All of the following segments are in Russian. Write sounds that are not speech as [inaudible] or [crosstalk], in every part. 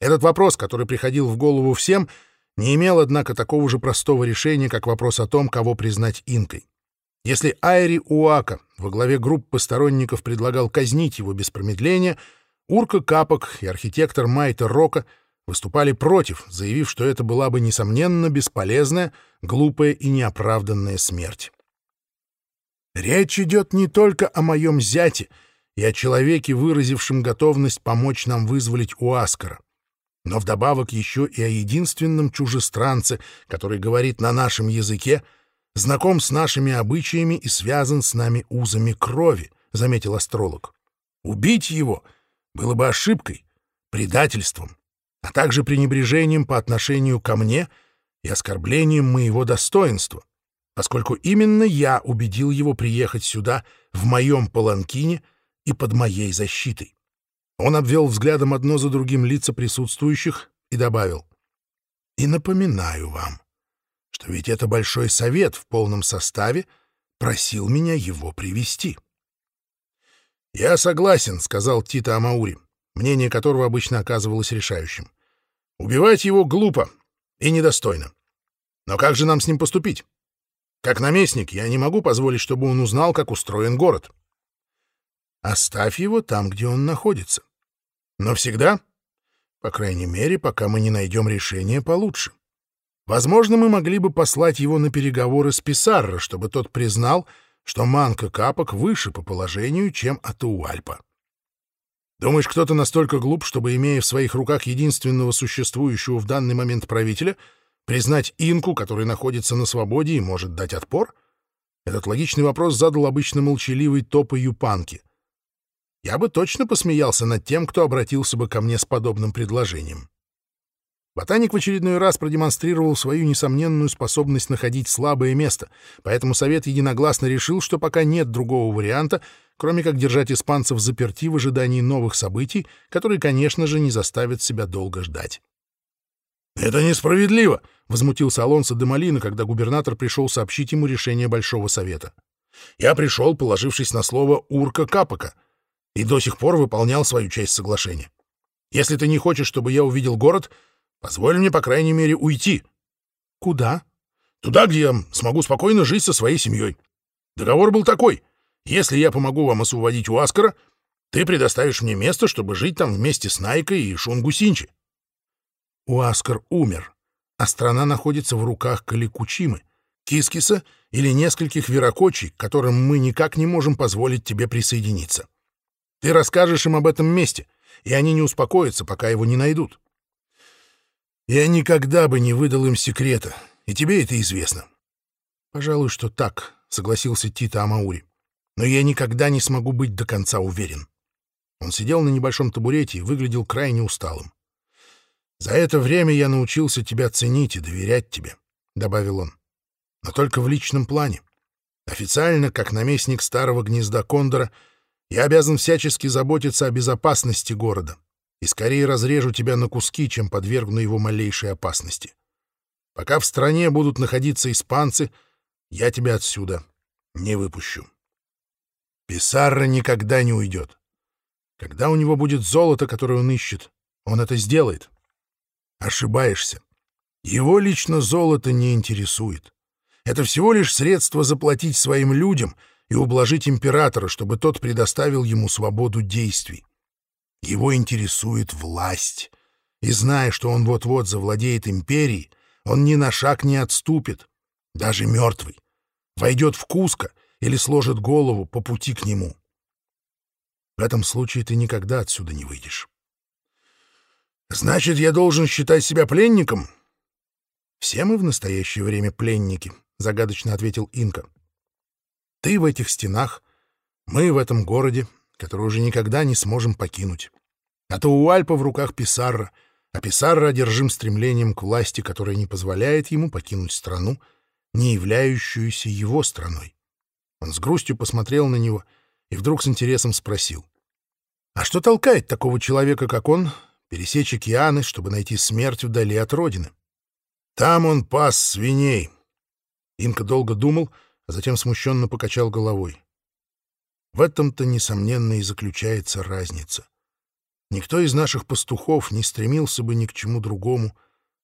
Этот вопрос, который приходил в голову всем, не имел, однако, такого же простого решения, как вопрос о том, кого признать инкой. Если Айри Уака во главе группы сторонников предлагал казнить его без промедления, Урка Капок и архитектор Майта Рока выступали против, заявив, что это была бы, несомненно, бесполезная, глупая и неоправданная смерть. Речь идет не только о моем зяте и о человеке, выразившем готовность помочь нам вызволить Уаскара, но вдобавок еще и о единственном чужестранце, который говорит на нашем языке, знаком с нашими обычаями и связан с нами узами крови, — заметил астролог. Убить его было бы ошибкой, предательством, а также пренебрежением по отношению ко мне и оскорблением моего достоинства, поскольку именно я убедил его приехать сюда в моем паланкине и под моей защитой. Он обвел взглядом одно за другим лица присутствующих и добавил. «И напоминаю вам, что ведь это Большой Совет в полном составе просил меня его привести. «Я согласен», — сказал Тита Амаури, мнение которого обычно оказывалось решающим. «Убивать его глупо и недостойно. Но как же нам с ним поступить? Как наместник я не могу позволить, чтобы он узнал, как устроен город. Оставь его там, где он находится. Но всегда, по крайней мере, пока мы не найдем решение получше. Возможно, мы могли бы послать его на переговоры с Писарро, чтобы тот признал, что Манка Капок выше по положению, чем Атауальпа. Думаешь, кто-то настолько глуп, чтобы, имея в своих руках единственного существующего в данный момент правителя, Признать инку, который находится на свободе и может дать отпор? Этот логичный вопрос задал обычно молчаливый Топа Юпанки. Я бы точно посмеялся над тем, кто обратился бы ко мне с подобным предложением. Ботаник в очередной раз продемонстрировал свою несомненную способность находить слабое место, поэтому Совет единогласно решил, что пока нет другого варианта, кроме как держать испанцев заперти в ожидании новых событий, которые, конечно же, не заставят себя долго ждать. «Это несправедливо!» — возмутился Алонсо де Малина, когда губернатор пришел сообщить ему решение Большого Совета. «Я пришел, положившись на слово Урка Капака, и до сих пор выполнял свою часть соглашения. Если ты не хочешь, чтобы я увидел город, позволь мне, по крайней мере, уйти». «Куда?» «Туда, где я смогу спокойно жить со своей семьей. Договор был такой. Если я помогу вам освободить Уаскара, ты предоставишь мне место, чтобы жить там вместе с Найкой и Шунгу Синчи. Уаскар умер, а страна находится в руках Каликучимы, Кискиса или нескольких веракочей, которым мы никак не можем позволить тебе присоединиться. Ты расскажешь им об этом месте, и они не успокоятся, пока его не найдут. Я никогда бы не выдал им секрета, и тебе это известно. Пожалуй, что так, — согласился Тита Амаури. Но я никогда не смогу быть до конца уверен. Он сидел на небольшом табурете и выглядел крайне усталым. «За это время я научился тебя ценить и доверять тебе», — добавил он. «Но только в личном плане. Официально, как наместник старого гнезда Кондора, я обязан всячески заботиться о безопасности города и скорее разрежу тебя на куски, чем подвергну его малейшей опасности. Пока в стране будут находиться испанцы, я тебя отсюда не выпущу. Писарра никогда не уйдет. Когда у него будет золото, которое он ищет, он это сделает. Ошибаешься. Его лично золото не интересует. Это всего лишь средство заплатить своим людям и ублажить императора, чтобы тот предоставил ему свободу действий. Его интересует власть. И зная, что он вот-вот завладеет империей, он ни на шаг не отступит, даже мертвый. Войдет в Куско или сложит голову по пути к нему. В этом случае ты никогда отсюда не выйдешь. Значит, я должен считать себя пленником? Все мы в настоящее время пленники, загадочно ответил Инка. Ты в этих стенах, мы в этом городе, который уже никогда не сможем покинуть. А то у Альпа в руках Писарра, а Писарра одержим стремлением к власти, которая не позволяет ему покинуть страну, не являющуюся его страной. Он с грустью посмотрел на него и вдруг с интересом спросил. «А что толкает такого человека, как он, пересечь океаны, чтобы найти смерть вдали от родины. Там он пас свиней. Инка долго думал, а затем смущенно покачал головой. В этом-то, несомненно, и заключается разница. никто из наших пастухов не стремился бы ни к чему другому,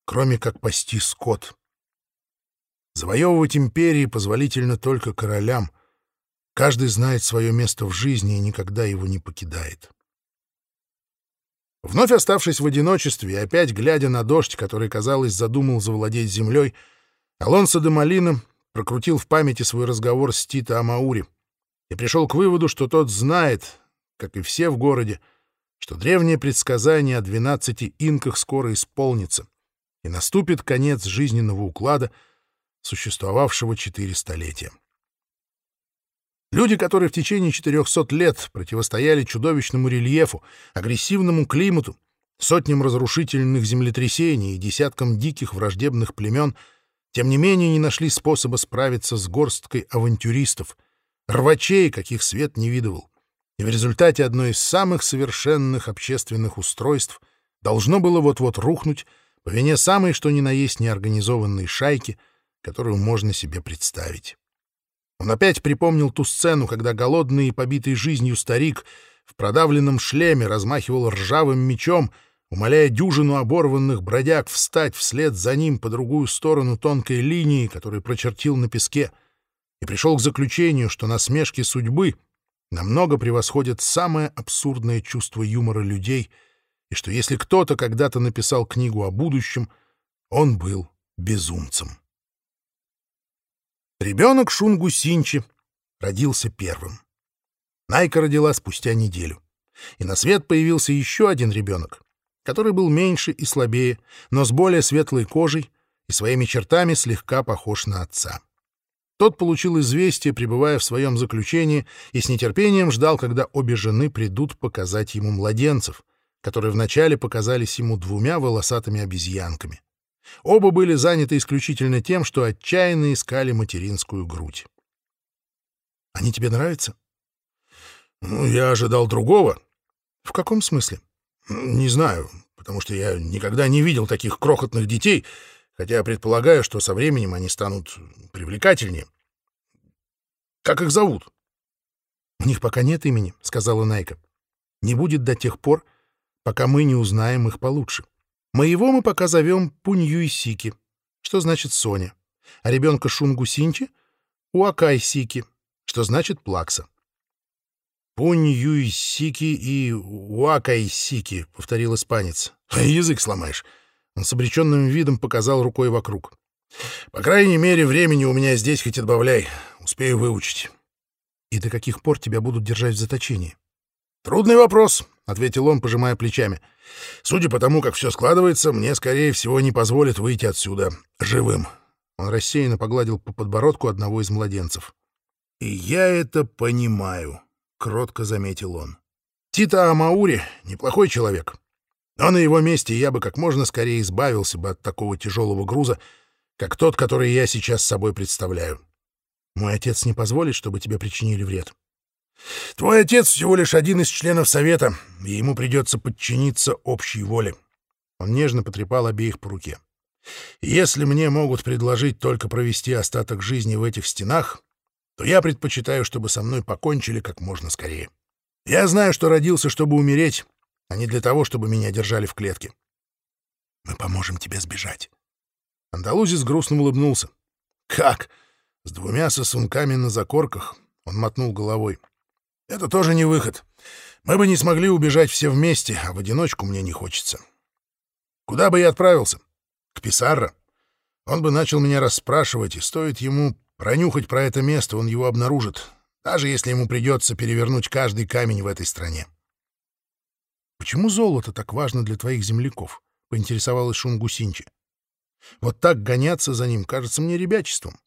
кроме как пасти скот. Завоевывать империи позволительно только королям. Каждый знает свое место в жизни и никогда его не покидает. Вновь оставшись в одиночестве и опять глядя на дождь, который, казалось, задумал завладеть землей, Алонсо де Малина прокрутил в памяти свой разговор с Тито Амаури и пришел к выводу, что тот знает, как и все в городе, что древнее предсказание о двенадцати инках скоро исполнится, и наступит конец жизненного уклада, существовавшего четыре столетия. Люди, которые в течение 400 лет противостояли чудовищному рельефу, агрессивному климату, сотням разрушительных землетрясений и десяткам диких враждебных племен, тем не менее не нашли способа справиться с горсткой авантюристов, рвачей, каких свет не видывал. И в результате одно из самых совершенных общественных устройств должно было вот-вот рухнуть по вине самой что ни на есть неорганизованной шайки, которую можно себе представить. Он опять припомнил ту сцену, когда голодный и побитый жизнью старик в продавленном шлеме размахивал ржавым мечом, умоляя дюжину оборванных бродяг встать вслед за ним по другую сторону тонкой линии, которую прочертил на песке, и пришел к заключению, что насмешки судьбы намного превосходят самое абсурдное чувство юмора людей, и что если кто-то когда-то написал книгу о будущем, он был безумцем. Ребенок Шунгу Синчи родился первым. Найка родила спустя неделю. И на свет появился еще один ребенок, который был меньше и слабее, но с более светлой кожей и своими чертами слегка похож на отца. Тот получил известие, пребывая в своем заключении, и с нетерпением ждал, когда обе жены придут показать ему младенцев, которые вначале показались ему двумя волосатыми обезьянками. Оба были заняты исключительно тем, что отчаянно искали материнскую грудь. «Они тебе нравятся?» «Ну, я ожидал другого». «В каком смысле?» «Не знаю, потому что я никогда не видел таких крохотных детей, хотя предполагаю, что со временем они станут привлекательнее. Как их зовут?» «У них пока нет имени», — сказала Найка. «Не будет до тех пор, пока мы не узнаем их получше. Моего мы пока зовем Пуньюйсики, что значит Соня, а ребенка Шунгу Синчи — Уакайсики, что значит Плакса. «Пунь-юй-сики и уакай-сики», — повторил испанец. [laughs] «Язык сломаешь». Он с обреченным видом показал рукой вокруг. «По крайней мере, времени у меня здесь хоть отбавляй. Успею выучить». «И до каких пор тебя будут держать в заточении?» «Трудный вопрос», — ответил он, пожимая плечами. «Судя по тому, как все складывается, мне, скорее всего, не позволят выйти отсюда живым». Он рассеянно погладил по подбородку одного из младенцев. «И я это понимаю», — кротко заметил он. «Тита Амаури — неплохой человек. Но на его месте я бы как можно скорее избавился бы от такого тяжелого груза, как тот, который я сейчас собой представляю. Мой отец не позволит, чтобы тебе причинили вред». Твой отец всего лишь один из членов Совета, и ему придется подчиниться общей воле. Он нежно потрепал обеих по руке. Если мне могут предложить только провести остаток жизни в этих стенах, то я предпочитаю, чтобы со мной покончили как можно скорее. Я знаю, что родился, чтобы умереть, а не для того, чтобы меня держали в клетке. Мы поможем тебе сбежать. Андалузис грустно улыбнулся. Как? С двумя сосунками на закорках? Он мотнул головой. Это тоже не выход. Мы бы не смогли убежать все вместе, а в одиночку мне не хочется. Куда бы я отправился? К Писарро. Он бы начал меня расспрашивать, и стоит ему пронюхать про это место, он его обнаружит, даже если ему придется перевернуть каждый камень в этой стране. «Почему золото так важно для твоих земляков?» — поинтересовалась Шунгусинчи. «Вот так гоняться за ним кажется мне ребячеством».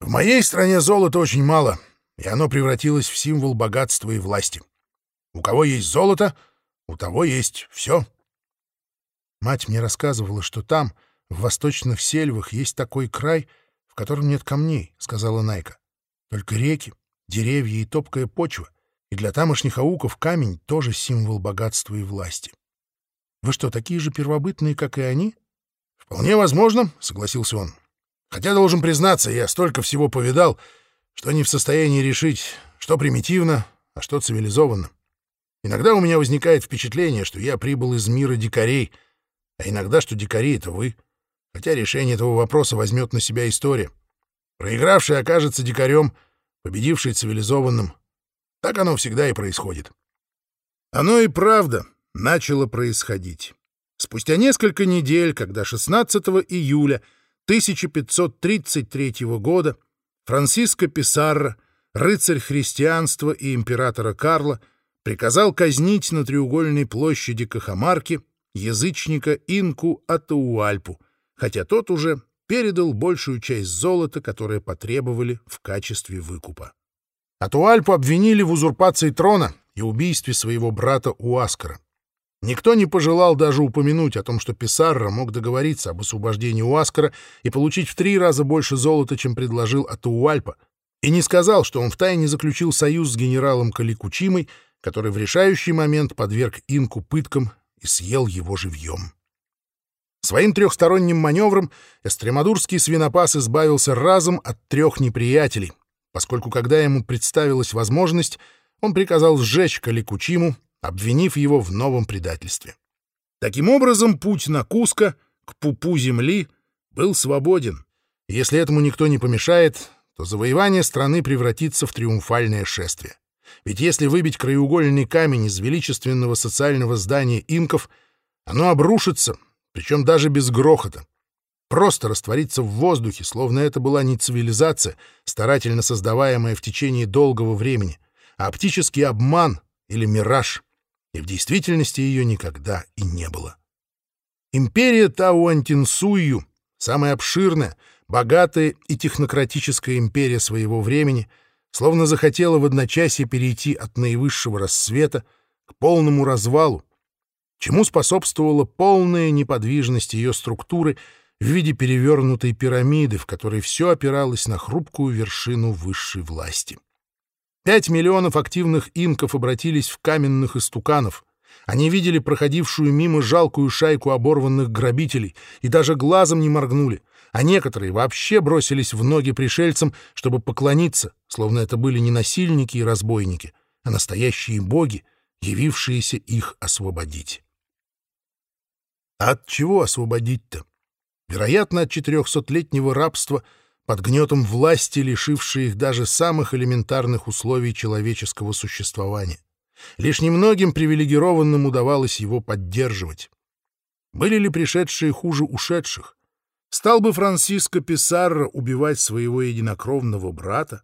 «В моей стране золота очень мало», и оно превратилось в символ богатства и власти. У кого есть золото, у того есть все. Мать мне рассказывала, что там, в восточных сельвах, есть такой край, котором нет камней, — сказала Найка. Только реки, деревья и топкая почва, и для тамошних ауков камень тоже символ богатства и власти. Вы что, такие же первобытные, как и они? — Вполне возможно, — согласился он. Хотя, должен признаться, я столько всего повидал — что не в состоянии решить, что примитивно, а что цивилизованно. Иногда у меня возникает впечатление, что я прибыл из мира дикарей, а иногда, что дикари — это вы. Хотя решение этого вопроса возьмет на себя история. Проигравший окажется дикарем, победивший — цивилизованным. Так оно всегда и происходит. Оно и правда начало происходить. Спустя несколько недель, когда 16 июля 1533 года Франциско Писарро, рыцарь христианства и императора Карла, приказал казнить на треугольной площади Кахамарки язычника Инку Атауальпу, хотя тот уже передал большую часть золота, которое потребовали в качестве выкупа. Атуальпу обвинили в узурпации трона и убийстве своего брата Уаскара. Никто не пожелал даже упомянуть о том, что Писарро мог договориться об освобождении Уаскара и получить в три раза больше золота, чем предложил Атуальпа, и не сказал, что он втайне заключил союз с генералом Каликучимой, который в решающий момент подверг инку пыткам и съел его живьем. Своим трехсторонним маневром эстремадурский свинопас избавился разом от трех неприятелей, поскольку когда ему представилась возможность, он приказал сжечь Каликучиму, обвинив его в новом предательстве. Таким образом, путь на Куско, к пупу земли, был свободен. Если этому никто не помешает, то завоевание страны превратится в триумфальное шествие. Ведь если выбить краеугольный камень из величественного социального здания инков, оно обрушится, причем даже без грохота. Просто раствориться в воздухе, словно это была не цивилизация, старательно создаваемая в течение долгого времени, а оптический обман или мираж, и в действительности ее никогда и не было. Империя Тауантинсую, самая обширная, богатая и технократическая империя своего времени — словно захотела в одночасье перейти от наивысшего рассвета к полному развалу, чему способствовала полная неподвижность ее структуры в виде перевернутой пирамиды, в которой все опиралось на хрупкую вершину высшей власти. Пять миллионов активных инков обратились в каменных истуканов. Они видели проходившую мимо жалкую шайку оборванных грабителей и даже глазом не моргнули — а некоторые вообще бросились в ноги пришельцам, чтобы поклониться, словно это были не насильники и разбойники, а настоящие боги, явившиеся их освободить. От чего освободить-то? Вероятно, от четырехсотлетнего рабства под гнетом власти, лишившей их даже самых элементарных условий человеческого существования. Лишь немногим привилегированным удавалось его поддерживать. Были ли пришедшие хуже ушедших? Стал бы Франциско Писарро убивать своего единокровного брата?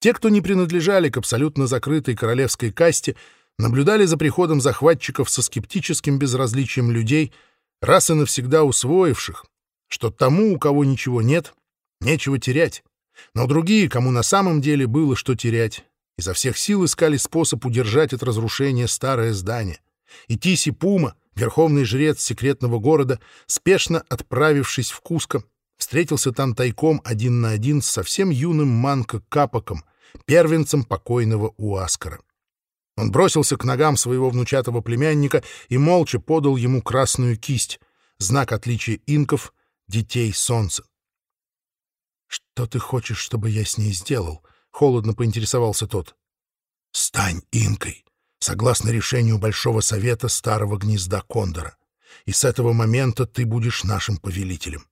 Те, кто не принадлежали к абсолютно закрытой королевской касте, наблюдали за приходом захватчиков со скептическим безразличием людей, раз и навсегда усвоивших, что тому, у кого ничего нет, нечего терять. Но другие, кому на самом деле было что терять, изо всех сил искали способ удержать от разрушения старое здание. И Тиси Пума — Верховный жрец секретного города, спешно отправившись в Куско, встретился там тайком один на один с совсем юным Манко Капоком, первенцем покойного Уаскара. Он бросился к ногам своего внучатого племянника и молча подал ему красную кисть, знак отличия инков, детей солнца. «Что ты хочешь, чтобы я с ней сделал?» — холодно поинтересовался тот. «Стань инкой согласно решению Большого Совета Старого Гнезда Кондора. И с этого момента ты будешь нашим повелителем.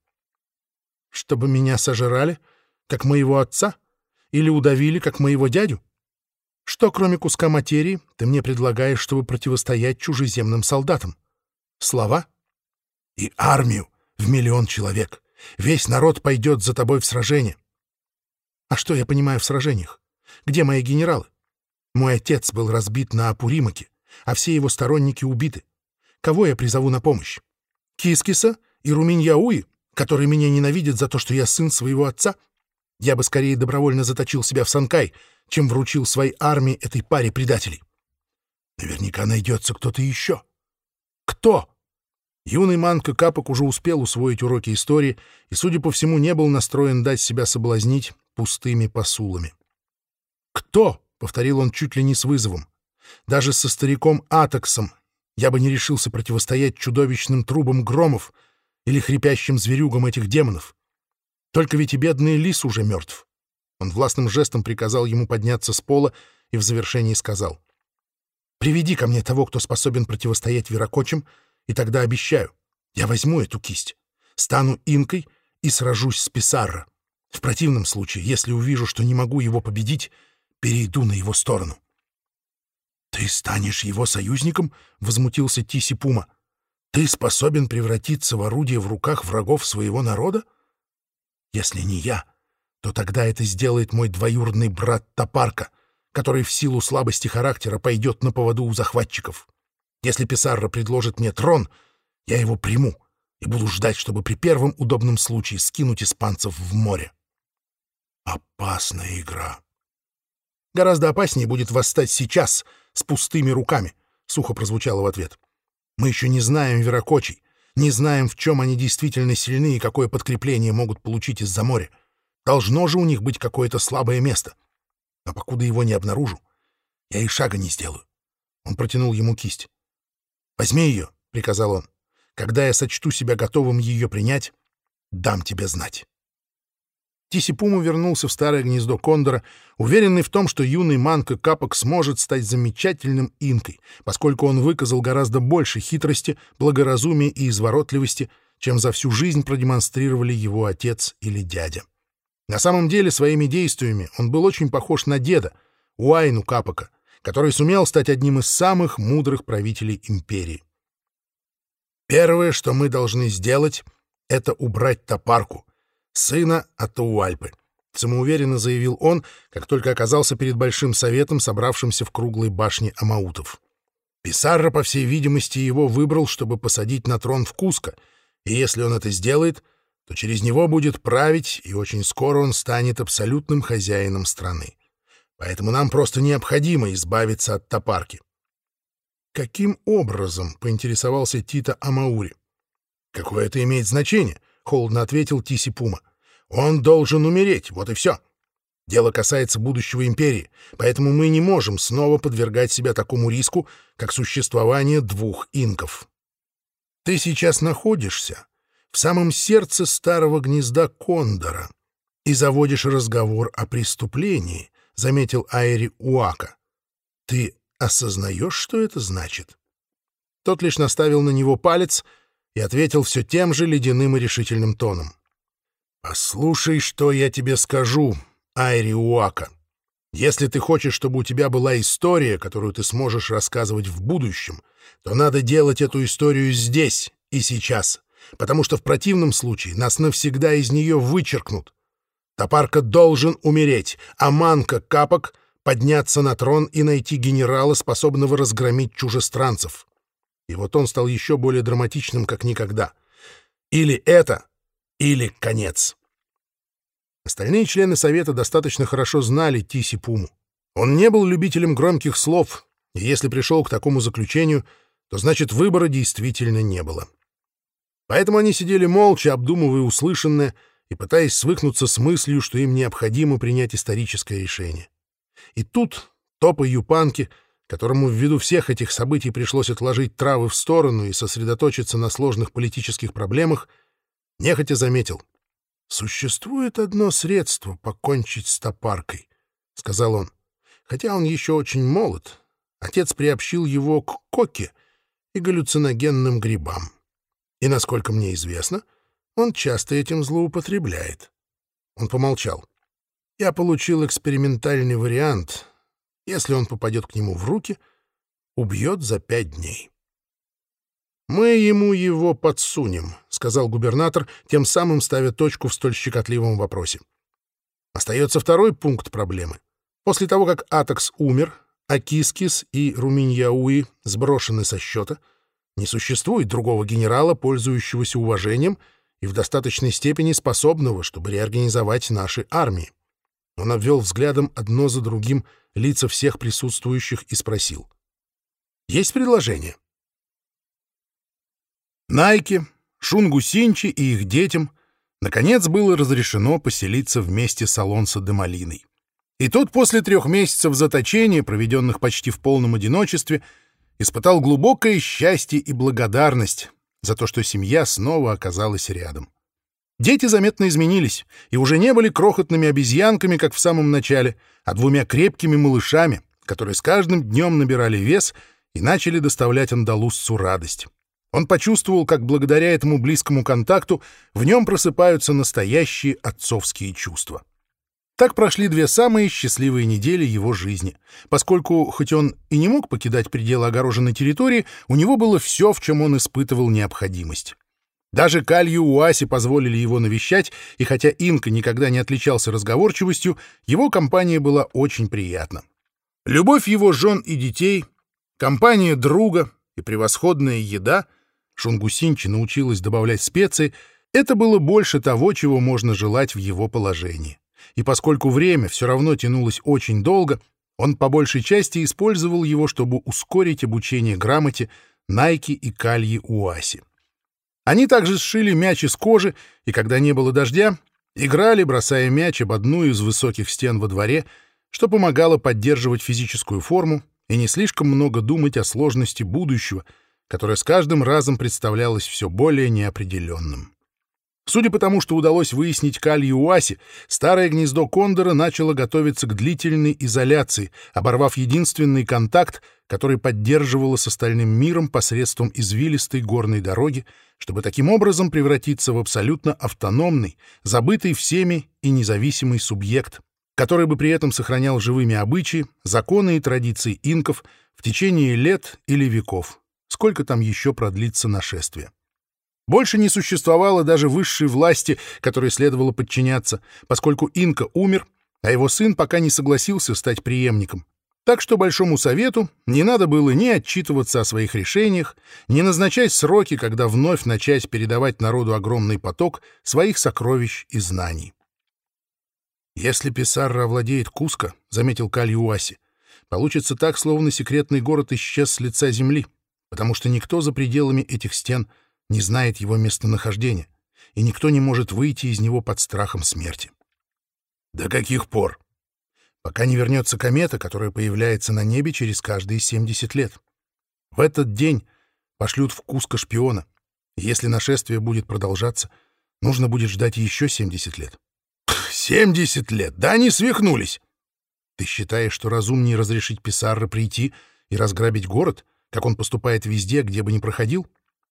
Чтобы меня сожрали, как моего отца? Или удавили, как моего дядю? Что, кроме куска материи, ты мне предлагаешь, чтобы противостоять чужеземным солдатам? Слова? И армию в миллион человек. Весь народ пойдет за тобой в сражение. А что я понимаю в сражениях? Где мои генералы? Мой отец был разбит на Апуримаке, а все его сторонники убиты. Кого я призову на помощь? Кискиса и Руминьяуи, которые меня ненавидят за то, что я сын своего отца? Я бы скорее добровольно заточил себя в Санкай, чем вручил своей армии этой паре предателей. Наверняка найдется кто-то еще. Кто? Юный Манка Капок уже успел усвоить уроки истории и, судя по всему, не был настроен дать себя соблазнить пустыми посулами. Кто? — повторил он чуть ли не с вызовом. «Даже со стариком Атаксом я бы не решился противостоять чудовищным трубам громов или хрипящим зверюгам этих демонов. Только ведь и бедный лис уже мертв». Он властным жестом приказал ему подняться с пола и в завершении сказал. Приведи ко мне того, кто способен противостоять веракочам, и тогда обещаю, я возьму эту кисть, стану инкой и сражусь с Писарро. В противном случае, если увижу, что не могу его победить, перейду на его сторону. «Ты станешь его союзником?» — возмутился Тиси Пума. «Ты способен превратиться в орудие в руках врагов своего народа? Если не я, то тогда это сделает мой двоюродный брат Топарка, который в силу слабости характера пойдет на поводу у захватчиков. Если Писарро предложит мне трон, я его приму и буду ждать, чтобы при первом удобном случае скинуть испанцев в море. Опасная игра. Гораздо опаснее будет восстать сейчас с пустыми руками, — сухо прозвучало в ответ. Мы еще не знаем веракочей, не знаем, в чем они действительно сильны и какое подкрепление могут получить из-за моря. Должно же у них быть какое-то слабое место. А покуда его не обнаружу, я и шага не сделаю. Он протянул ему кисть. «Возьми ее», — приказал он. «Когда я сочту себя готовым ее принять, дам тебе знать». Тисипуму вернулся в старое гнездо Кондора, уверенный в том, что юный Манка Капок сможет стать замечательным инкой, поскольку он выказал гораздо больше хитрости, благоразумия и изворотливости, чем за всю жизнь продемонстрировали его отец или дядя. На самом деле, своими действиями он был очень похож на деда, Уайну Капока, который сумел стать одним из самых мудрых правителей империи. Первое, что мы должны сделать, это убрать топарку, сына Атауальпы, самоуверенно заявил он, как только оказался перед Большим Советом, собравшимся в круглой башне Амаутов. Писарра, по всей видимости, его выбрал, чтобы посадить на трон в Куско, и если он это сделает — то через него будет править, и очень скоро он станет абсолютным хозяином страны. Поэтому нам просто необходимо избавиться от топарки. «Каким образом?» — поинтересовался Тита Амаури. «Какое это имеет значение?» — холодно ответил Тиси Пума. «Он должен умереть, вот и все. Дело касается будущего империи, поэтому мы не можем снова подвергать себя такому риску, как существование двух инков. Ты сейчас находишься в самом сердце старого гнезда кондора и заводишь разговор о преступлении, — заметил Айри Уака. Ты осознаешь, что это значит? Тот лишь наставил на него палец и ответил все тем же ледяным и решительным тоном. «Послушай, что я тебе скажу, Айри Уака. Если ты хочешь, чтобы у тебя была история, которую ты сможешь рассказывать в будущем, то надо делать эту историю здесь и сейчас потому что в противном случае нас навсегда из нее вычеркнут. Топарка должен умереть, а Манка Капок подняться на трон и найти генерала, способного разгромить чужестранцев. И вот он стал еще более драматичным, как никогда. Или это, или конец. Остальные члены Совета достаточно хорошо знали Тиси Пуму. Он не был любителем громких слов, и если пришел к такому заключению, то значит выбора действительно не было. Поэтому они сидели молча, обдумывая услышанное и пытаясь свыкнуться с мыслью, что им необходимо принять историческое решение. И тут Топа Юпанки, которому ввиду всех этих событий пришлось отложить травы в сторону и сосредоточиться на сложных политических проблемах, нехотя заметил. «Существует одно средство покончить с топаркой», — сказал он. «Хотя он еще очень молод, отец приобщил его к коке и галлюциногенным грибам. И, насколько мне известно, он часто этим злоупотребляет. Он помолчал. Я получил экспериментальный вариант. Если он попадет к нему в руки, убьет за пять дней. «Мы ему его подсунем», — сказал губернатор, тем самым ставя точку в столь щекотливом вопросе. Остается второй пункт проблемы. После того, как Атакс умер, а Кискис и Руминьяуи сброшены со счета — не существует другого генерала, пользующегося уважением и в достаточной степени способного, чтобы реорганизовать наши армии. Он обвел взглядом одно за другим лица всех присутствующих и спросил. «Есть предложение?» Найке, Шунгу Синчи и их детям наконец было разрешено поселиться вместе с Алонсо де Малиной. И тут после трех месяцев заточения, проведенных почти в полном одиночестве, испытал глубокое счастье и благодарность за то, что семья снова оказалась рядом. Дети заметно изменились и уже не были крохотными обезьянками, как в самом начале, а двумя крепкими малышами, которые с каждым днем набирали вес и начали доставлять андалузцу радость. Он почувствовал, как благодаря этому близкому контакту в нем просыпаются настоящие отцовские чувства. Так прошли две самые счастливые недели его жизни, поскольку, хоть он и не мог покидать пределы огороженной территории, у него было все, в чем он испытывал необходимость. Даже Калью Уаси позволили его навещать, и хотя Инка никогда не отличался разговорчивостью, его компания была очень приятна. Любовь его жен и детей, компания друга и превосходная еда — Шунгусинчи научилась добавлять специи, это было больше того, чего можно желать в его положении. И поскольку время все равно тянулось очень долго, он по большей части использовал его, чтобы ускорить обучение грамоте Найки и Кальи Уаси. Они также сшили мяч из кожи, и когда не было дождя, играли, бросая мяч об одну из высоких стен во дворе, что помогало поддерживать физическую форму и не слишком много думать о сложности будущего — которое с каждым разом представлялось все более неопределенным. Судя по тому, что удалось выяснить Каль Уаси, старое гнездо Кондора начало готовиться к длительной изоляции, оборвав единственный контакт, который поддерживало с остальным миром посредством извилистой горной дороги, чтобы таким образом превратиться в абсолютно автономный, забытый всеми и независимый субъект, который бы при этом сохранял живыми обычаи, законы и традиции инков в течение лет или веков сколько там еще продлится нашествие. Больше не существовало даже высшей власти, которой следовало подчиняться, поскольку Инка умер, а его сын пока не согласился стать преемником. Так что Большому Совету не надо было ни отчитываться о своих решениях, ни назначать сроки, когда вновь начать передавать народу огромный поток своих сокровищ и знаний. «Если Писарра овладеет Куско», — заметил Кальюаси, — «получится так, словно секретный город исчез с лица земли потому что никто за пределами этих стен не знает его местонахождения, и никто не может выйти из него под страхом смерти. До каких пор? Пока не вернется комета, которая появляется на небе через каждые 70 лет. В этот день пошлют в Куско шпиона, если нашествие будет продолжаться, нужно будет ждать еще 70 лет. 70 лет! Да они свихнулись! Ты считаешь, что разумнее разрешить Писарро прийти и разграбить город — как он поступает везде, где бы ни проходил?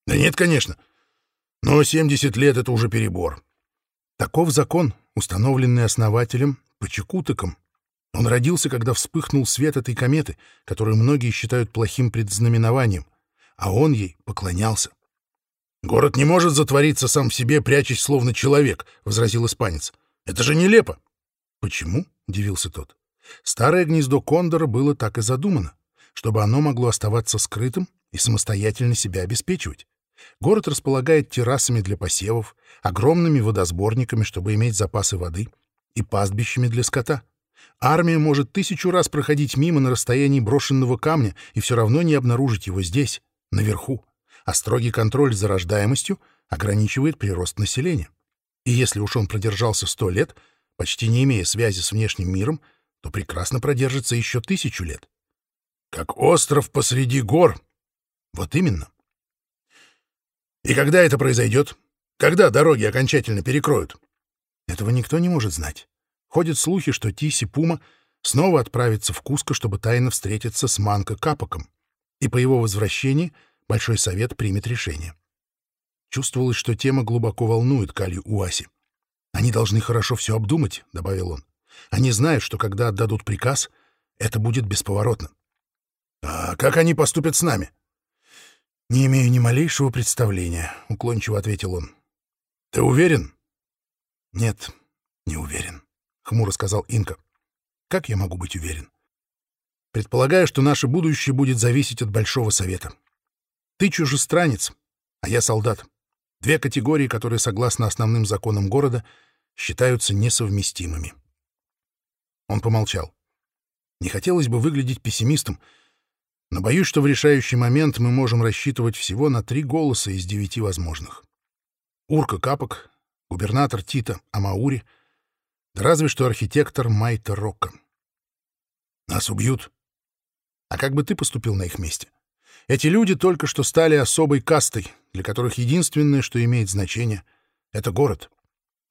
Да нет, конечно. Но 70 лет — это уже перебор. Таков закон, установленный основателем Почекутыком. Он родился, когда вспыхнул свет этой кометы, которую многие считают плохим предзнаменованием, а он ей поклонялся. «Город не может затвориться сам в себе, прячась словно человек», — возразил испанец. «Это же нелепо». «Почему?» — удивился тот. «Старое гнездо Кондора было так и задумано чтобы оно могло оставаться скрытым и самостоятельно себя обеспечивать. Город располагает террасами для посевов, огромными водосборниками, чтобы иметь запасы воды, и пастбищами для скота. Армия может тысячу раз проходить мимо на расстоянии брошенного камня и все равно не обнаружить его здесь, наверху, а строгий контроль за рождаемостью ограничивает прирост населения. И если уж он продержался сто лет, почти не имея связи с внешним миром, то прекрасно продержится еще тысячу лет. Как остров посреди гор. Вот именно. И когда это произойдет? Когда дороги окончательно перекроют? Этого никто не может знать. Ходят слухи, что Тиси Пума снова отправится в Куско, чтобы тайно встретиться с Манко Капоком. И по его возвращении Большой Совет примет решение. Чувствовалось, что тема глубоко волнует Калью Уаси. «Они должны хорошо все обдумать», — добавил он. «Они знают, что когда отдадут приказ, это будет бесповоротно. «А как они поступят с нами?» «Не имею ни малейшего представления», — уклончиво ответил он. «Ты уверен?» «Нет, не уверен», — хмуро сказал Инка. «Как я могу быть уверен?» «Предполагаю, что наше будущее будет зависеть от Большого Совета. Ты чужестранец, а я солдат. Две категории, которые, согласно основным законам города, считаются несовместимыми». Он помолчал. Не хотелось бы выглядеть пессимистом, — но боюсь, что в решающий момент мы можем рассчитывать всего на три голоса из девяти возможных. Урка Капок, губернатор Тита Амаури, да разве что архитектор Майта Рокко. Нас убьют. А как бы ты поступил на их месте? Эти люди только что стали особой кастой, для которых единственное, что имеет значение, — это город.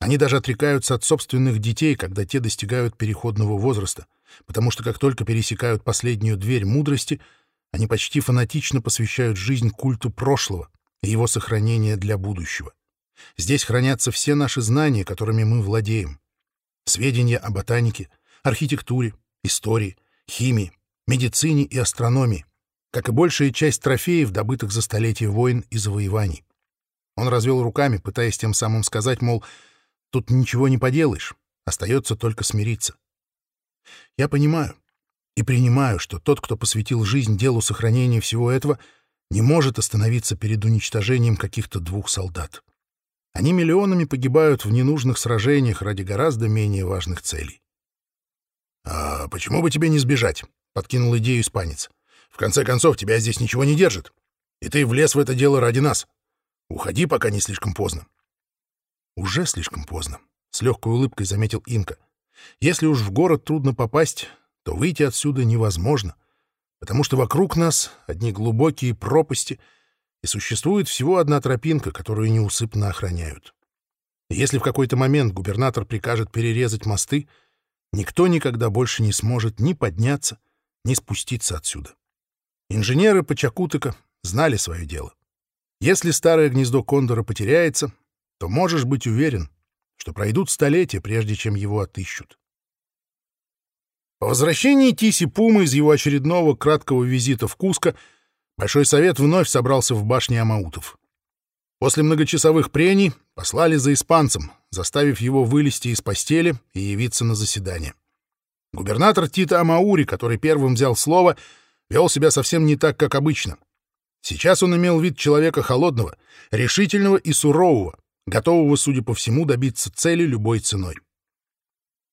Они даже отрекаются от собственных детей, когда те достигают переходного возраста, потому что как только пересекают последнюю дверь мудрости, они почти фанатично посвящают жизнь культу прошлого и его сохранения для будущего. Здесь хранятся все наши знания, которыми мы владеем. Сведения о ботанике, архитектуре, истории, химии, медицине и астрономии, как и большая часть трофеев, добытых за столетия войн и завоеваний. Он развел руками, пытаясь тем самым сказать, мол, тут ничего не поделаешь, остается только смириться. Я понимаю и принимаю, что тот, кто посвятил жизнь делу сохранения всего этого, не может остановиться перед уничтожением каких-то двух солдат. Они миллионами погибают в ненужных сражениях ради гораздо менее важных целей. «А почему бы тебе не сбежать?» — подкинул идею испанец. «В конце концов, тебя здесь ничего не держит, и ты влез в это дело ради нас. Уходи, пока не слишком поздно». «Уже слишком поздно», — с легкой улыбкой заметил Инка. «Если уж в город трудно попасть, то выйти отсюда невозможно, потому что вокруг нас одни глубокие пропасти, и существует всего одна тропинка, которую неусыпно охраняют. И если в какой-то момент губернатор прикажет перерезать мосты, никто никогда больше не сможет ни подняться, ни спуститься отсюда. Инженеры Почакутыка знали свое дело. Если старое гнездо кондора потеряется, то можешь быть уверен, что пройдут столетия, прежде чем его отыщут. Возвращении Тиси Пумы из его очередного краткого визита в Куско Большой совет вновь собрался в башне Амаутов. После многочасовых прений послали за испанцем, заставив его вылезти из постели и явиться на заседание. Губернатор Тита Амаури, который первым взял слово, вел себя совсем не так, как обычно. Сейчас он имел вид человека холодного, решительного и сурового, готового, судя по всему, добиться цели любой ценой.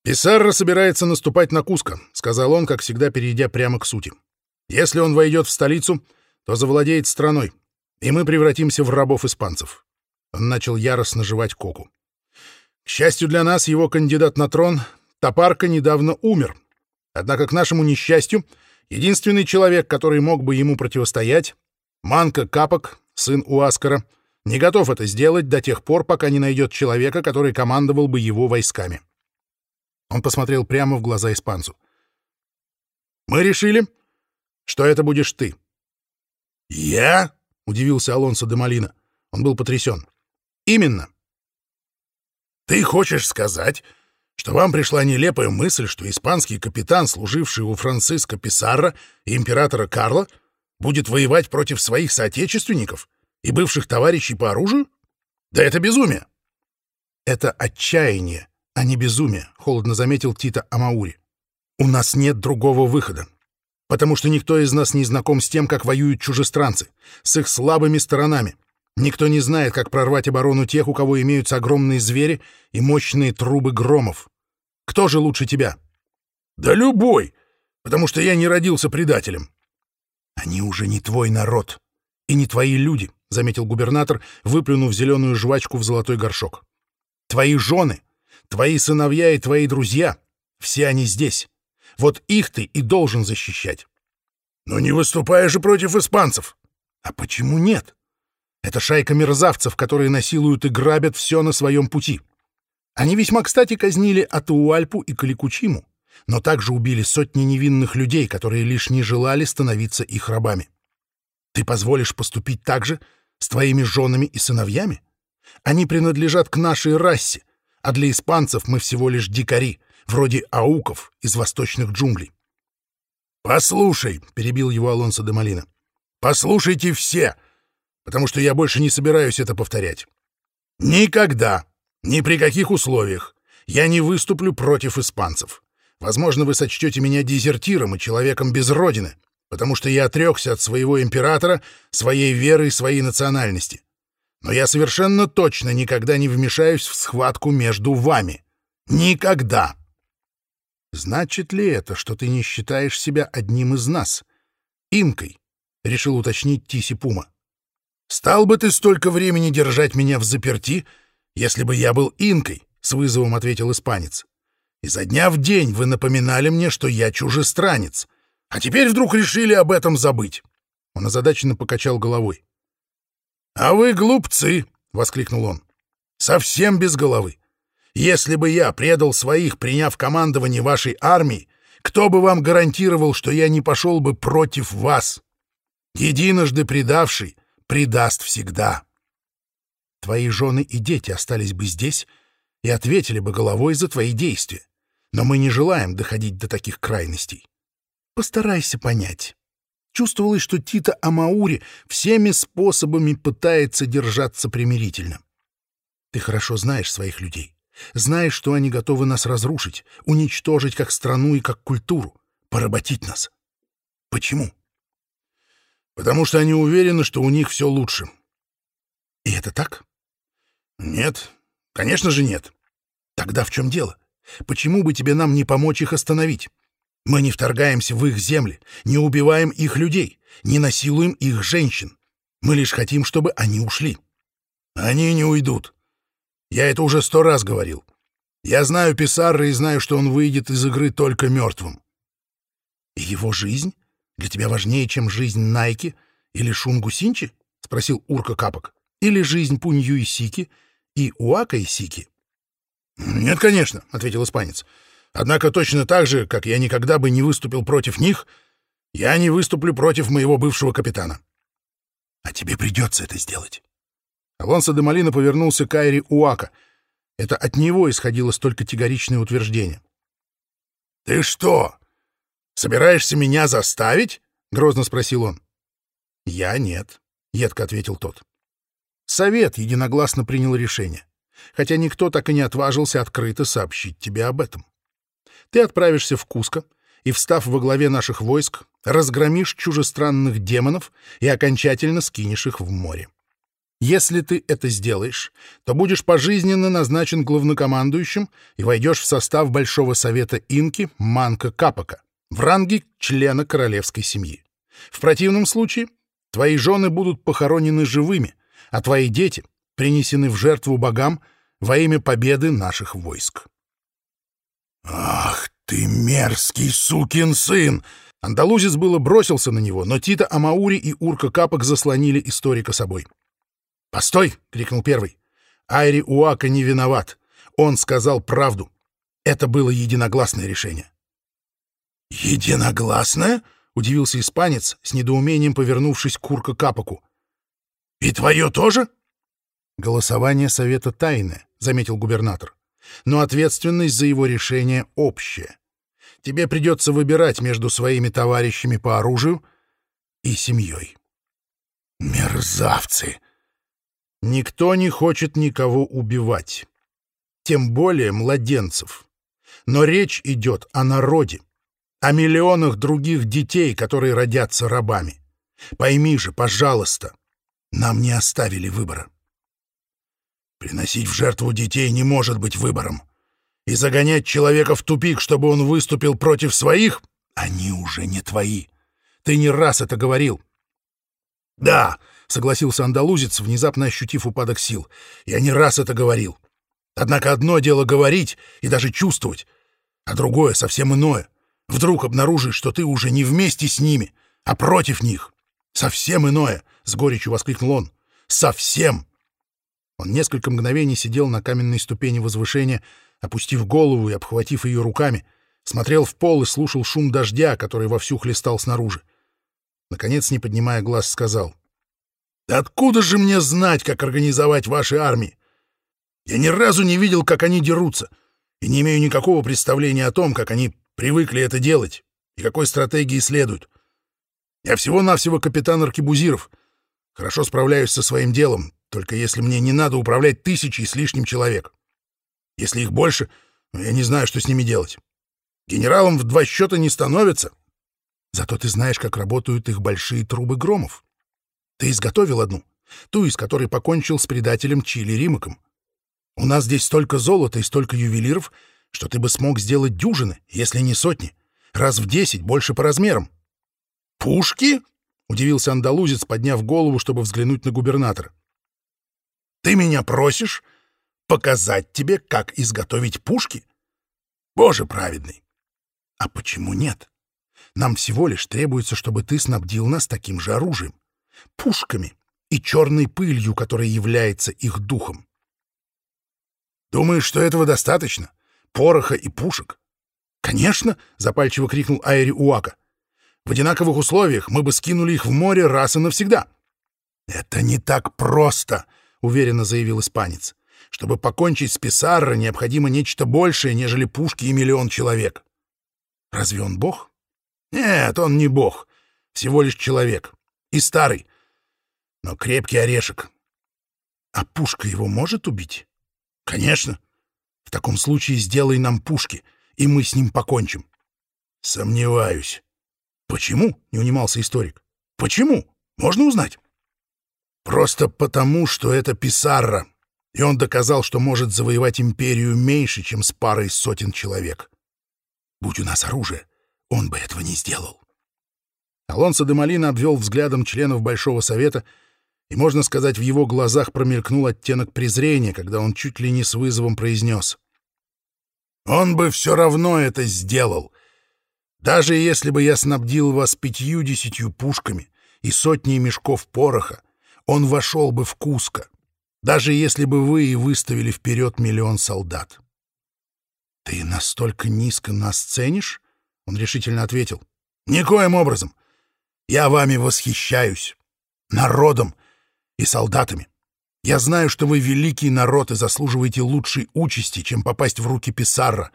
«Писарро собирается наступать на Куско», — сказал он, как всегда, перейдя прямо к сути. «Если он войдет в столицу, то завладеет страной, и мы превратимся в рабов испанцев». Он начал яростно жевать коку. К счастью для нас, его кандидат на трон, Топарка, недавно умер. Однако, к нашему несчастью, единственный человек, который мог бы ему противостоять, Манка Капок, сын Уаскара, не готов это сделать до тех пор, пока не найдет человека, который командовал бы его войсками. Он посмотрел прямо в глаза испанцу. «Мы решили, что это будешь ты». «Я?» — удивился Алонсо де Малина. Он был потрясен. «Именно». «Ты хочешь сказать, что вам пришла нелепая мысль, что испанский капитан, служивший у Франциско Писарро и императора Карла, будет воевать против своих соотечественников и бывших товарищей по оружию? Да это безумие!» «Это отчаяние, а не безумие», — холодно заметил Тита Амаури. «У нас нет другого выхода, потому что никто из нас не знаком с тем, как воюют чужестранцы, с их слабыми сторонами. Никто не знает, как прорвать оборону тех, у кого имеются огромные звери и мощные трубы громов. Кто же лучше тебя?» «Да любой, потому что я не родился предателем». «Они уже не твой народ и не твои люди», — заметил губернатор, выплюнув зеленую жвачку в золотой горшок. «Твои жены — Твои сыновья и твои друзья, все они здесь. Вот их ты и должен защищать. Но не выступая же против испанцев. А почему нет? Это шайка мерзавцев, которые насилуют и грабят все на своем пути. Они весьма кстати казнили Атауальпу и Каликучиму, но также убили сотни невинных людей, которые лишь не желали становиться их рабами. Ты позволишь поступить так же с твоими женами и сыновьями? Они принадлежат к нашей расе, а для испанцев мы всего лишь дикари, вроде ауков из восточных джунглей. «Послушай», — перебил его Алонсо де Малина, — «послушайте все, потому что я больше не собираюсь это повторять. Никогда, ни при каких условиях я не выступлю против испанцев. Возможно, вы сочтете меня дезертиром и человеком без родины, потому что я отрекся от своего императора, своей веры и своей национальности но я совершенно точно никогда не вмешаюсь в схватку между вами. Никогда. Значит ли это, что ты не считаешь себя одним из нас? Инкой, — решил уточнить Тиси Пума. Стал бы ты столько времени держать меня в заперти, если бы я был инкой, — с вызовом ответил испанец. Изо дня в день вы напоминали мне, что я чужестранец, а теперь вдруг решили об этом забыть. Он озадаченно покачал головой. «А вы глупцы!» — воскликнул он. «Совсем без головы. Если бы я предал своих, приняв командование вашей армии, Кто бы вам гарантировал, что я не пошел бы против вас? Единожды предавший предаст всегда. Твои жены и дети остались бы здесь и ответили бы головой за твои действия. Но мы не желаем доходить до таких крайностей. Постарайся понять. Чувствовалось, что Тита Амаури всеми способами пытается держаться примирительно. Ты хорошо знаешь своих людей. Знаешь, что они готовы нас разрушить, уничтожить как страну и как культуру, поработить нас. Почему? Потому что они уверены, что у них все лучше. И это так? Нет, конечно же нет. Тогда в чем дело? Почему бы тебе нам не помочь их остановить? Мы не вторгаемся в их земли, не убиваем их людей, не насилуем их женщин. Мы лишь хотим, чтобы они ушли. Они не уйдут. Я это уже сто раз говорил. Я знаю Писарра и знаю, что он выйдет из игры только мертвым. И его жизнь для тебя важнее, чем жизнь Найки или Шунгу Синчи? — спросил Урка Капок. — Или жизнь Пунью и Сики и Уака и Сики? — Нет, конечно, — ответил испанец. Однако точно так же, как я никогда бы не выступил против них, я не выступлю против моего бывшего капитана. А тебе придется это сделать. Алонсо де Малина повернулся к Айри Уака. Это от него исходило столь категоричное утверждение. — Ты что, собираешься меня заставить? — грозно спросил он. — Я нет, — едко ответил тот. Совет единогласно принял решение, хотя никто так и не отважился открыто сообщить тебе об этом. Ты отправишься в Куско и, встав во главе наших войск, разгромишь чужестранных демонов и окончательно скинешь их в море. Если ты это сделаешь, то будешь пожизненно назначен главнокомандующим и войдешь в состав Большого Совета Инки Манка Капака в ранге члена королевской семьи. В противном случае твои жены будут похоронены живыми, а твои дети принесены в жертву богам во имя победы наших войск. «Ах ты мерзкий сукин сын!» Андалузец было бросился на него, но Тита Амаури и Урка Капок заслонили историка собой. «Постой!» — крикнул первый. «Айри Уака не виноват. Он сказал правду. Это было единогласное решение». «Единогласное?» — удивился испанец, с недоумением повернувшись к Урка Капоку. «И твое тоже?» «Голосование Совета тайное», — заметил губернатор но ответственность за его решение общая. Тебе придется выбирать между своими товарищами по оружию и семьей. Мерзавцы! Никто не хочет никого убивать, тем более младенцев. Но речь идет о народе, о миллионах других детей, которые родятся рабами. Пойми же, пожалуйста, нам не оставили выбора. Приносить в жертву детей не может быть выбором. И загонять человека в тупик, чтобы он выступил против своих, они уже не твои. Ты не раз это говорил. Да, согласился андалузец, внезапно ощутив упадок сил. Я не раз это говорил. Однако одно дело говорить и даже чувствовать, а другое совсем иное. Вдруг обнаружишь, что ты уже не вместе с ними, а против них. Совсем иное, — с горечью воскликнул он. Совсем! Он несколько мгновений сидел на каменной ступени возвышения, опустив голову и обхватив ее руками, смотрел в пол и слушал шум дождя, который вовсю хлестал снаружи. Наконец, не поднимая глаз, сказал. «Да откуда же мне знать, как организовать ваши армии? Я ни разу не видел, как они дерутся, и не имею никакого представления о том, как они привыкли это делать и какой стратегии следуют. Я всего-навсего капитан Аркебузиров. Хорошо справляюсь со своим делом, только если мне не надо управлять тысячей с лишним человек. Если их больше, ну, я не знаю, что с ними делать. Генералом в два счета не становится. Зато ты знаешь, как работают их большие трубы громов. Ты изготовил одну, ту, из которой покончил с предателем Чили Римаком. У нас здесь столько золота и столько ювелиров, что ты бы смог сделать дюжины, если не сотни, раз в десять больше по размерам. «Пушки?» — удивился андалузец, подняв голову, чтобы взглянуть на губернатора. Ты меня просишь показать тебе, как изготовить пушки? Боже праведный! А почему нет? Нам всего лишь требуется, чтобы ты снабдил нас таким же оружием, пушками и черной пылью, которая является их духом. Думаешь, что этого достаточно? Пороха и пушек? «Конечно!» — запальчиво крикнул Айри Уака. «В одинаковых условиях мы бы скинули их в море раз и навсегда». «Это не так просто!» — уверенно заявил испанец. «Чтобы покончить с Писарро, необходимо нечто большее, нежели пушки и миллион человек». «Разве он бог?» «Нет, он не бог. Всего лишь человек. И старый. Но крепкий орешек». «А пушка его может убить?» «Конечно. В таком случае сделай нам пушки, и мы с ним покончим». «Сомневаюсь». «Почему?» — не унимался историк. «Почему? Можно узнать?» «Просто потому, что это Писарра, и он доказал, что может завоевать империю меньше, чем с парой сотен человек. Будь у нас оружие, он бы этого не сделал». Алонсо де Малина обвел взглядом членов Большого Совета, и, можно сказать, в его глазах промелькнул оттенок презрения, когда он чуть ли не с вызовом произнес. «Он бы все равно это сделал, даже если бы я снабдил вас пятью-десятью пушками и сотней мешков пороха, он вошел бы в Куско, даже если бы вы и выставили вперед миллион солдат. — Ты настолько низко нас ценишь? — он решительно ответил. — Никоим образом. Я вами восхищаюсь. Народом и солдатами. Я знаю, что вы великий народ и заслуживаете лучшей участи, чем попасть в руки Писарра,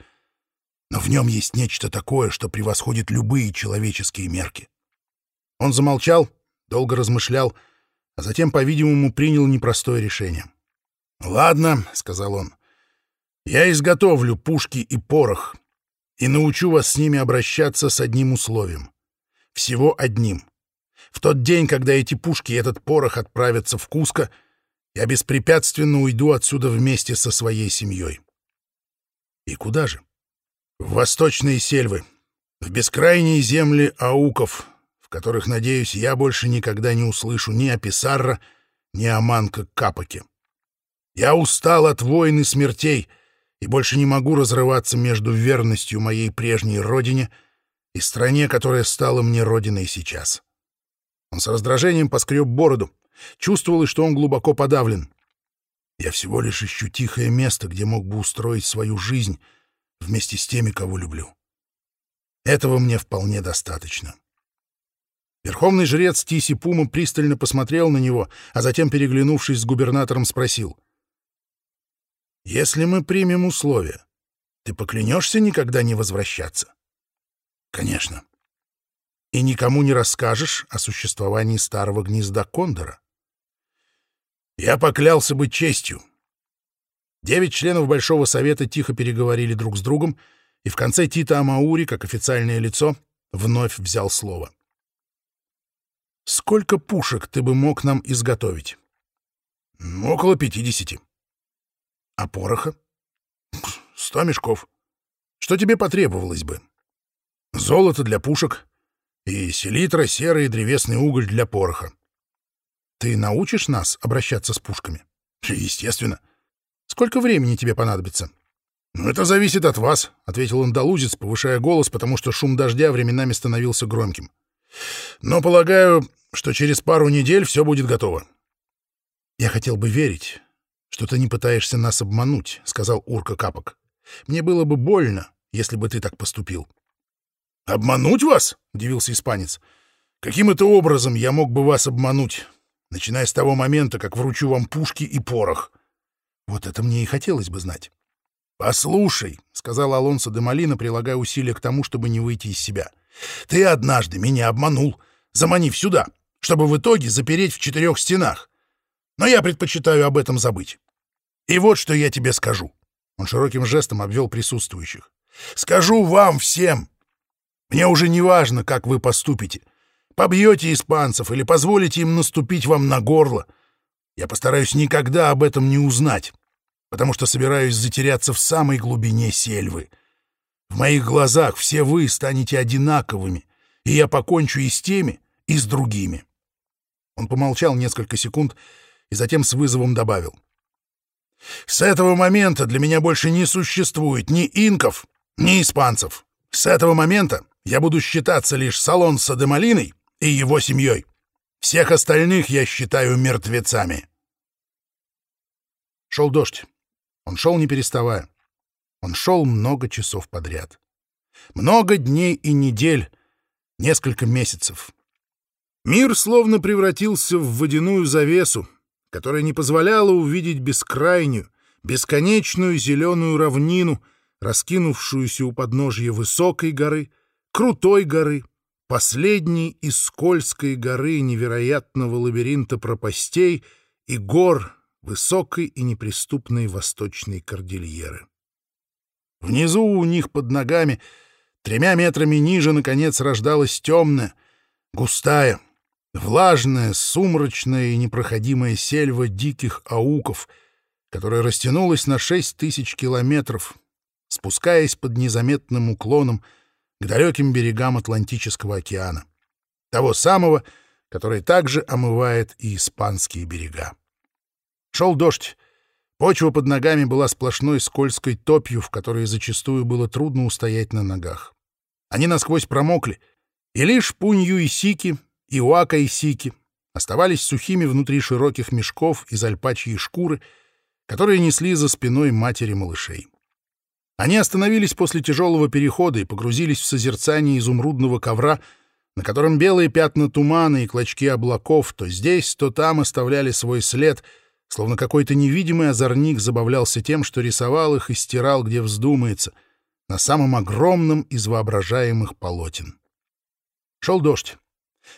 но в нем есть нечто такое, что превосходит любые человеческие мерки. Он замолчал, долго размышлял, а затем, по-видимому, принял непростое решение. «Ладно», — сказал он, — «я изготовлю пушки и порох и научу вас с ними обращаться с одним условием. Всего одним. В тот день, когда эти пушки и этот порох отправятся в Куско, я беспрепятственно уйду отсюда вместе со своей семьей». «И куда же?» «В восточные сельвы, в бескрайние земли ауков, в которых, надеюсь, я больше никогда не услышу ни о Писарро, ни о Манко Капаке. Я устал от войн и смертей и больше не могу разрываться между верностью моей прежней родине и стране, которая стала мне родиной сейчас. Он с раздражением поскреб бороду. Чувствовалось, что он глубоко подавлен. Я всего лишь ищу тихое место, где мог бы устроить свою жизнь вместе с теми, кого люблю. Этого мне вполне достаточно. Верховный жрец Тиси Пума пристально посмотрел на него, а затем, переглянувшись с губернатором, спросил. «Если мы примем условия, ты поклянешься никогда не возвращаться?» «Конечно. И никому не расскажешь о существовании старого гнезда Кондора?» «Я поклялся быть честью». Девять членов Большого Совета тихо переговорили друг с другом, и в конце Тита Амаури, как официальное лицо, вновь взял слово. Сколько пушек ты бы мог нам изготовить? Около пятидесяти. А пороха? Сто мешков. Что тебе потребовалось бы? Золото для пушек и селитра, серый древесный уголь для пороха. Ты научишь нас обращаться с пушками? Естественно. Сколько времени тебе понадобится? Ну, это зависит от вас, — ответил андалузец, повышая голос, потому что шум дождя временами становился громким. Но, полагаю, что через пару недель все будет готово. «Я хотел бы верить, что ты не пытаешься нас обмануть», — сказал Урка Капок. «Мне было бы больно, если бы ты так поступил». «Обмануть вас?» — удивился испанец. «Каким это образом я мог бы вас обмануть, начиная с того момента, как вручу вам пушки и порох?» «Вот это мне и хотелось бы знать». «Послушай», — сказал Алонсо де Малина, прилагая усилия к тому, чтобы не выйти из себя, — «ты однажды меня обманул, заманив сюда, чтобы в итоге запереть в четырех стенах. Но я предпочитаю об этом забыть. И вот что я тебе скажу. Он широким жестом обвел присутствующих. Скажу вам всем. Мне уже не важно, как вы поступите. Побьете испанцев или позволите им наступить вам на горло. Я постараюсь никогда об этом не узнать, потому что собираюсь затеряться в самой глубине сельвы. В моих глазах все вы станете одинаковыми, и я покончу и с теми, и с другими. Он помолчал несколько секунд и затем с вызовом добавил. «С этого момента для меня больше не существует ни инков, ни испанцев. С этого момента я буду считаться лишь Салонсо де Малиной и его семьей. Всех остальных я считаю мертвецами». Шел дождь. Он шел не переставая. Он шел много часов подряд. Много дней и недель, несколько месяцев. Мир словно превратился в водяную завесу, которая не позволяла увидеть бескрайнюю, бесконечную зеленую равнину, раскинувшуюся у подножья высокой горы, крутой горы, последней из скользкой горы невероятного лабиринта пропастей и гор высокой и неприступной восточной кордильеры. Внизу у них под ногами, тремя метрами ниже, наконец, рождалась темная, густая, влажная, сумрачная и непроходимая сельва диких ауков, которая растянулась на шесть тысяч километров, спускаясь под незаметным уклоном к далеким берегам Атлантического океана, того самого, который также омывает и испанские берега. Шел дождь. Почва под ногами была сплошной скользкой топью, в которой зачастую было трудно устоять на ногах. Они насквозь промокли, и лишь Пунью и Сики, и Уака и Сики оставались сухими внутри широких мешков из альпачьей шкуры, которые несли за спиной матери малышей. Они остановились после тяжелого перехода и погрузились в созерцание изумрудного ковра, на котором белые пятна тумана и клочки облаков то здесь, то там оставляли свой след, словно какой-то невидимый озорник забавлялся тем, что рисовал их и стирал, где вздумается, на самом огромном из воображаемых полотен. Шел дождь.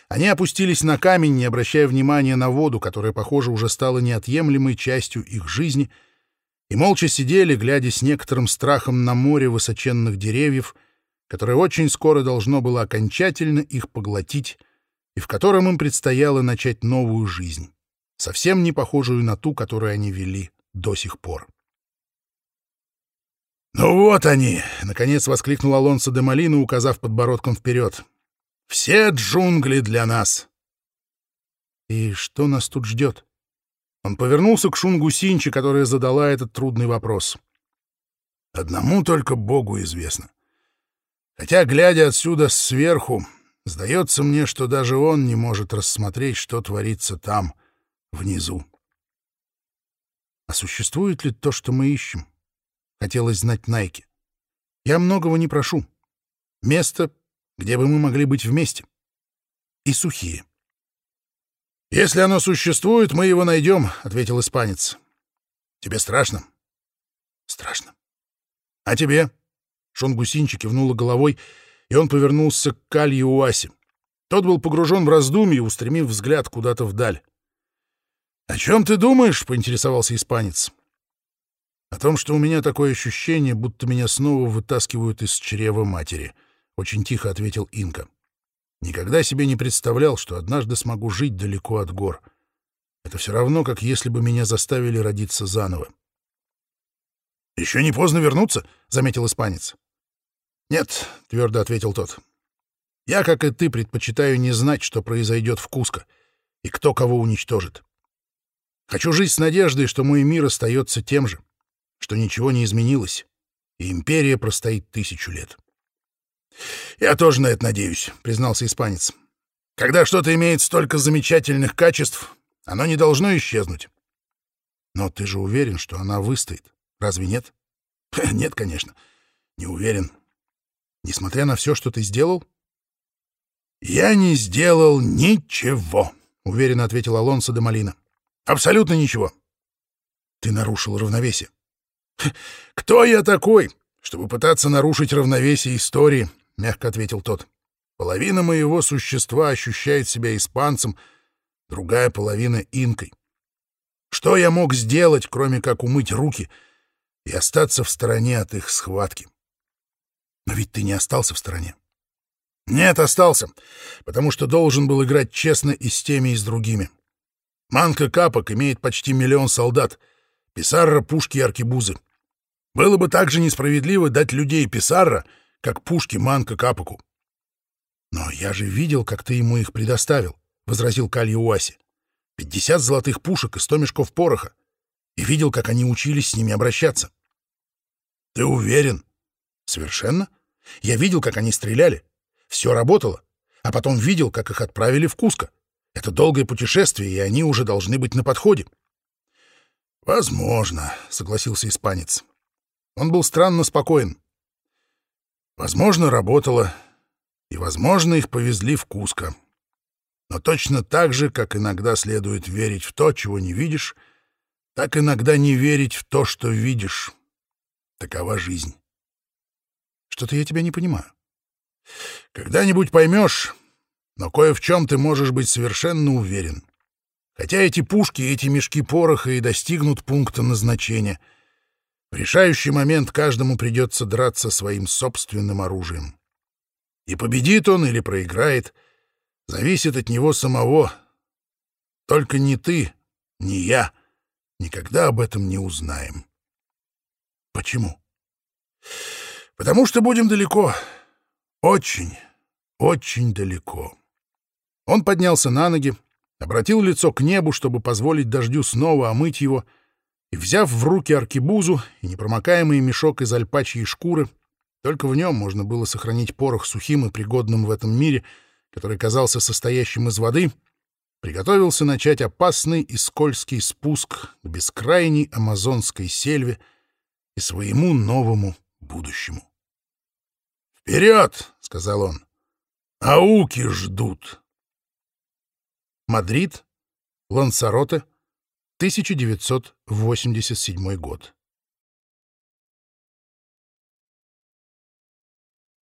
Они опустились на камень, не обращая внимания на воду, которая, похоже, уже стала неотъемлемой частью их жизни, и молча сидели, глядя с некоторым страхом на море высоченных деревьев, которое очень скоро должно было окончательно их поглотить, и в котором им предстояло начать новую жизнь, совсем не похожую на ту, которую они вели до сих пор. «Ну вот они!» — наконец воскликнул Алонсо де Малина, указав подбородком вперед. Все джунгли для нас. И что нас тут ждет? Он повернулся к Шунгу Синчи, которая задала этот трудный вопрос. Одному только Богу известно. Хотя, глядя отсюда сверху, сдается мне, что даже он не может рассмотреть, что творится там, внизу. А существует ли то, что мы ищем? Хотелось знать Найки. Я многого не прошу. Место, где бы мы могли быть вместе. И сухие. «Если оно существует, мы его найдем», — ответил испанец. «Тебе страшно?» «Страшно». «А тебе?» Шонгусинчи кивнула головой, и он повернулся к Калью Уасе. Тот был погружен в раздумье, устремив взгляд куда-то вдаль. «О чем ты думаешь?» — поинтересовался испанец. «О том, что у меня такое ощущение, будто меня снова вытаскивают из чрева матери», очень тихо ответил Инка. Никогда себе не представлял, что однажды смогу жить далеко от гор. Это все равно, как если бы меня заставили родиться заново. «Еще не поздно вернуться», — заметил испанец. «Нет», — твердо ответил тот. «Я, как и ты, предпочитаю не знать, что произойдет в Куско и кто кого уничтожит. Хочу жить с надеждой, что мой мир остается тем же, что ничего не изменилось, и империя простоит тысячу лет». «Я тоже на это надеюсь», — признался испанец. «Когда что-то имеет столько замечательных качеств, оно не должно исчезнуть». «Но ты же уверен, что она выстоит, разве нет?» «Нет, конечно, не уверен. Несмотря на все, что ты сделал?» «Я не сделал ничего», — уверенно ответил Алонсо де Малина. «Абсолютно ничего». «Ты нарушил равновесие». [laughs] «Кто я такой, чтобы пытаться нарушить равновесие истории?» — мягко ответил тот. «Половина моего существа ощущает себя испанцем, другая половина — инкой. Что я мог сделать, кроме как умыть руки и остаться в стороне от их схватки? Но ведь ты не остался в стороне. Нет, остался, потому что должен был играть честно и с теми, и с другими. Манка Капок имеет почти миллион солдат, Писарра — пушки и аркебузы. Было бы также несправедливо дать людей Писарра — как пушки Манка Капаку. «Но я же видел, как ты ему их предоставил», — возразил Калья Уаси. «Пятьдесят золотых пушек и сто мешков пороха. И видел, как они учились с ними обращаться». «Ты уверен?» «Совершенно. Я видел, как они стреляли. Все работало. А потом видел, как их отправили в Куско. Это долгое путешествие, и они уже должны быть на подходе». «Возможно», — согласился испанец. Он был странно спокоен. Возможно, работала, и, возможно, их повезли в Куско. Но точно так же, как иногда следует верить в то, чего не видишь, так иногда не верить в то, что видишь. Такова жизнь. Что-то я тебя не понимаю. Когда-нибудь поймешь, но кое в чем ты можешь быть совершенно уверен. Хотя эти пушки, эти мешки пороха и достигнут пункта назначения, в решающий момент каждому придется драться своим собственным оружием. И победит он или проиграет, зависит от него самого. Только ни ты, ни я никогда об этом не узнаем. Почему? Потому что будем далеко. Очень, очень далеко. Он поднялся на ноги, обратил лицо к небу, чтобы позволить дождю снова омыть его, и, взяв в руки аркебузу и непромокаемый мешок из альпачьей шкуры, только в нем можно было сохранить порох сухим и пригодным в этом мире, который казался состоящим из воды, приготовился начать опасный и скользкий спуск к бескрайней амазонской сельве и своему новому будущему. «Вперед!» — сказал он. «Ауки ждут!» Мадрид, Лансароте, 1987 год.